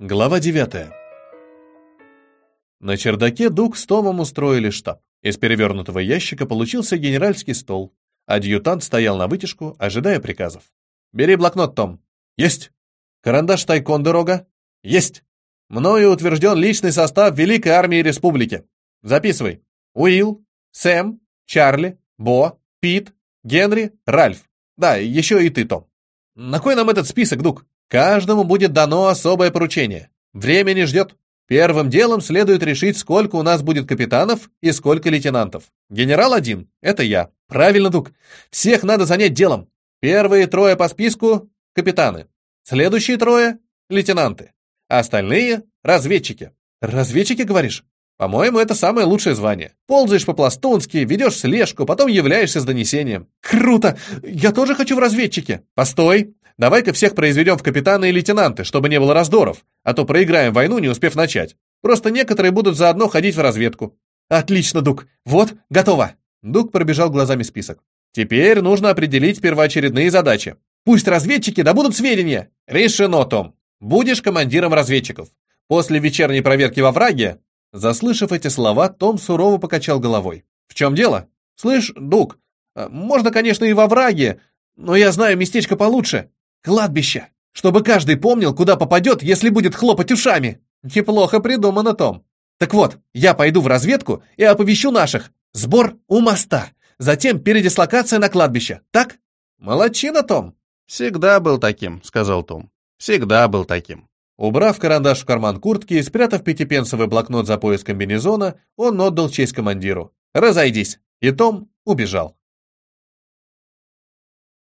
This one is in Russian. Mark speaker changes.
Speaker 1: Глава 9. На чердаке Дуг с Томом устроили штаб. Из перевернутого ящика получился генеральский стол. Адъютант стоял на вытяжку, ожидая приказов. «Бери блокнот, Том». «Есть». «Карандаш Тайкондерога?» «Есть». «Мною утвержден личный состав Великой Армии Республики. Записывай. Уилл, Сэм, Чарли, Бо, Пит, Генри, Ральф. Да, еще и ты, Том. На кой нам этот список, Дуг? Каждому будет дано особое поручение. Время не ждет. Первым делом следует решить, сколько у нас будет капитанов и сколько лейтенантов. Генерал один — это я. Правильно, Дуг. Всех надо занять делом. Первые трое по списку — капитаны. Следующие трое — лейтенанты. А остальные — разведчики. Разведчики, говоришь? По-моему, это самое лучшее звание. Ползаешь по-пластунски, ведешь слежку, потом являешься с донесением. Круто! Я тоже хочу в разведчике. Постой! Давай-ка всех произведем в капитаны и лейтенанты, чтобы не было раздоров, а то проиграем войну, не успев начать. Просто некоторые будут заодно ходить в разведку. Отлично, Дук. Вот, готово. Дук пробежал глазами список. Теперь нужно определить первоочередные задачи. Пусть разведчики добудут сведения. Решено, Том. Будешь командиром разведчиков. После вечерней проверки во враге Заслышав эти слова, Том сурово покачал головой. «В чем дело? Слышь, Дуг, э, можно, конечно, и во враге, но я знаю местечко получше. Кладбище. Чтобы каждый помнил, куда попадет, если будет хлопать ушами. Неплохо придумано, Том. Так вот, я пойду в разведку и оповещу наших. Сбор у моста. Затем передислокация на кладбище. Так? Молодчина, Том.
Speaker 2: Всегда был таким, сказал Том. Всегда был таким.
Speaker 1: Убрав карандаш в карман куртки и спрятав пятипенсовый блокнот за пояс комбинезона, он отдал честь командиру. «Разойдись!» И Том убежал.